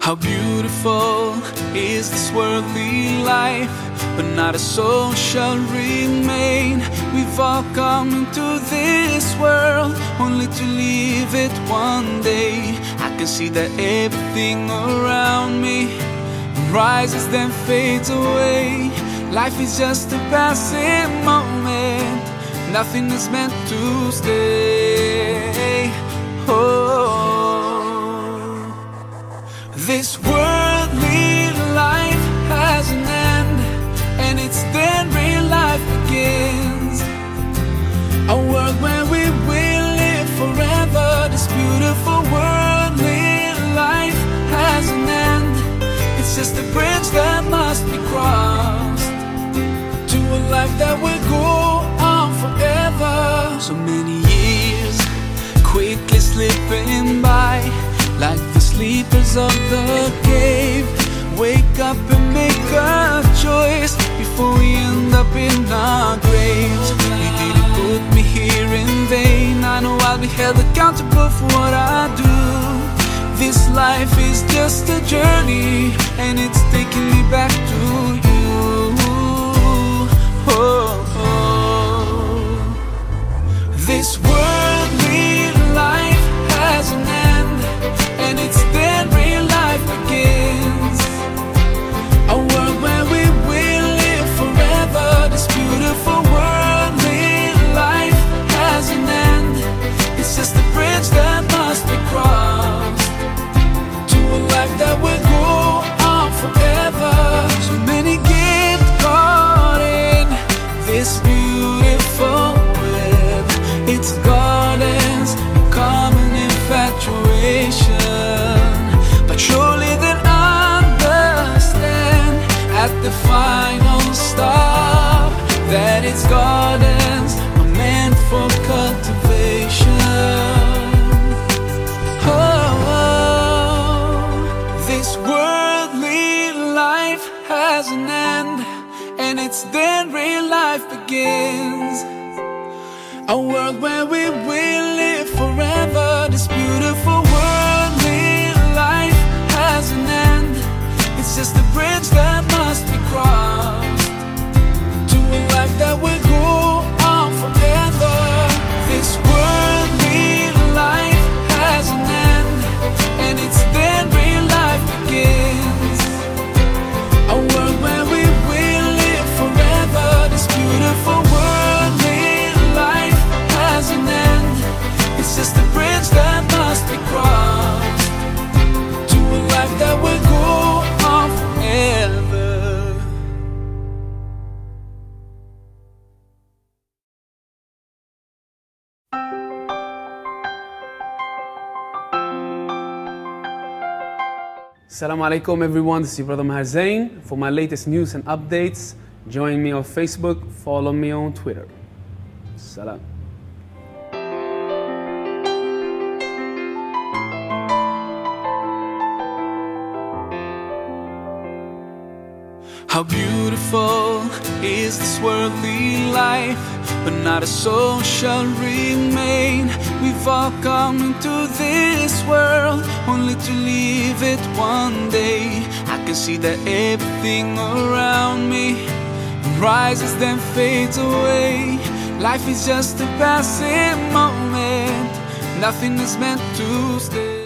How beautiful is this worldly life, but not a soul shall remain. We've all come into this world only to leave it one day. I can see that everything around me rises then fades away. Life is just a passing moment, nothing is meant to stay. This worldly life has an end, and it's then real life begins. A world where we will live forever. This beautiful worldly life has an end. It's just a bridge that must be crossed to a life that will go on forever. So many years quickly slipping by like sleepers of the cave. Wake up and make a choice before we end up in our graves. You didn't put me here in vain. I know I'll be held accountable for what I do. This life is just a journey, and it's taking me back to you. Oh, oh. This worldly the final stop that its gardens are meant for cultivation. Oh, this worldly life has an end, and it's then real life begins. A world where we will live forever. This beautiful worldly life has an end. It's just a bridge that must to a life that will go Assalamu alaikum everyone, this is your brother Maher Zain. For my latest news and updates, join me on Facebook, follow me on Twitter. Salam. How beautiful is this worldly life, but not a soul shall remain. We've all come into this world only to leave it one day. I can see that everything around me rises then fades away. Life is just a passing moment, nothing is meant to stay.